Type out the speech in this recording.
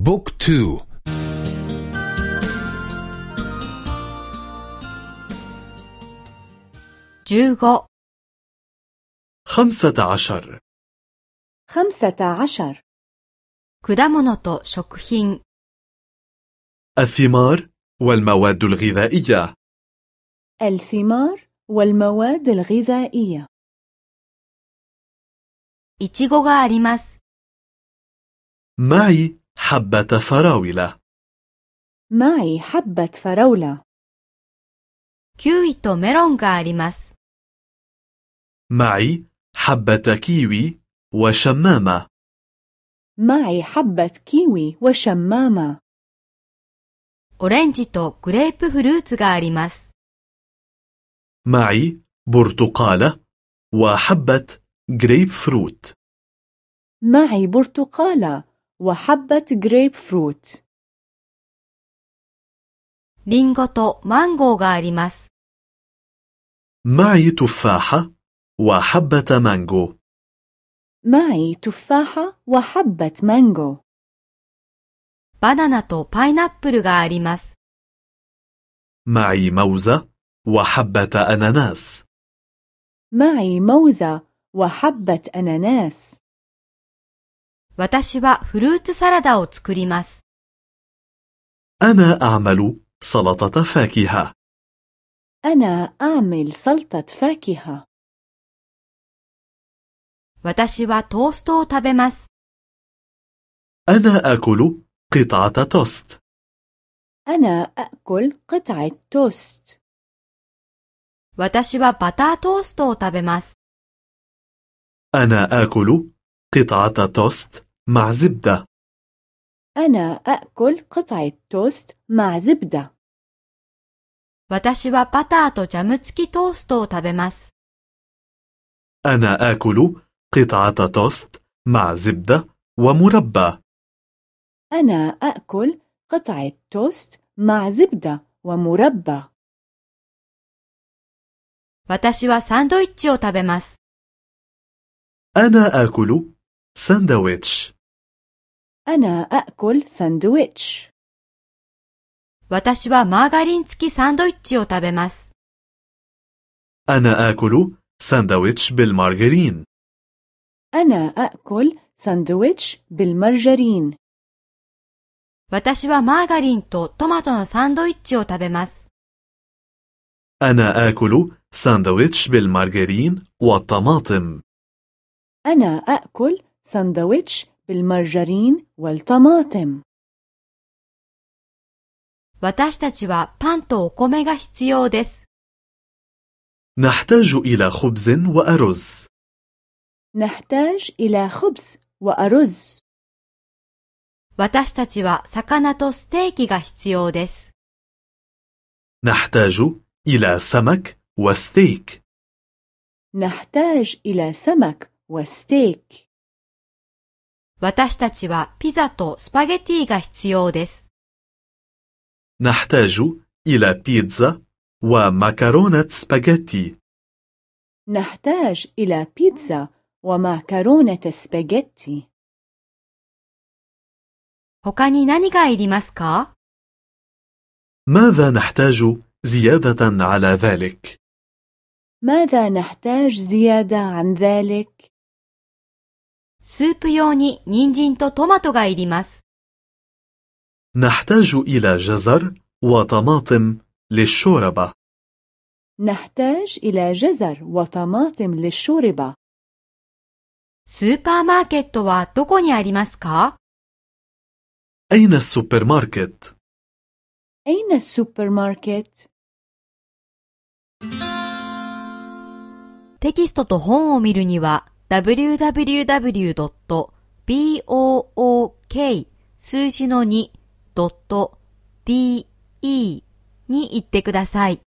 بوك تو جوغو خمسة عشر خمسة عشر 果物と食品 الثمار والمواد الغذائية الثمار والمواد الغذائية いちごがあります。 معي حبة فراولة معي حبة فراولة キウイとメロンがあります。 معي حبة كيوي وشمامة معي حبة كيوي وشمامة オレンジとグレープフルーツがあります。 معي برتقالة وحبة جريب فروت معي برتقالة وحبة جريب فروت リンゴとマンゴーがあります。 معي تفاحة وحبة مانجو معي تفاحة وحبة مانجو バナナとパイナップルがあります。 معي موزة وحبة أناناس معي موزة وحبة أناناس 私はフルーツサラダを作ります。 أنا أعمل سلطة فاكهة أنا أعمل سلطة فاكهة 私はトーストを食べます。 أنا آكل قطعة توست أنا أأكل قطعة توست 私はバタートーストを食べます。 أنا آكل قطعة توست مع زبدة أنا أأكل قطعة توست مع زبدة 私はバターとジャム付きトーストを食べます。 أنا آكل قطعة توست مع زبدة ومربى أنا أأكل قطعة توست مع زبدة ومربى 私はサンドイッチを食べます。 أنا آكل ساندويتش أنا أأكل ساندويتش 私はマーガリン付きサンドイッチを食べます。 أنا آكل ساندويتش بالمارغرين أنا أأكل ساندويتش بالمرجرين 私はマーガリンとトマトのサンドイッチを食べます。 أنا آكل ساندويتش بالمارغرين والطماطم أنا أأكل ساندويتش بالمرجرين والطماطم 私たちはパンとお米が必要です。 نحتاج إلى خبز وأرز نحتاج إلى خبز وأرز 私たちは魚とステーキが必要です。 نحتاج إلى سمك وستيك نحتاج إلى سمك وستيك 私たちはピザとスパゲティが必要です。 نحتاج إلى بيتزا ومكرونة سباجيتي نحتاج إلى بيتزا ومعكرونة سباجيتي 他に何がいりますか ماذا نحتاج زيادة على ذلك؟ ماذا نحتاج زيادة عن ذلك؟ スープ用に人参とトマトがいります。 نحتاج إلى جزر وطماطم للشوربة نحتاج إلى جزر وطماطم للشوربة スーパーマーケットはどこにありますか أين السوبر ماركت؟ أين السوبر ماركت؟ テキストと本を見るには www.book 数字の 2.de に行ってください。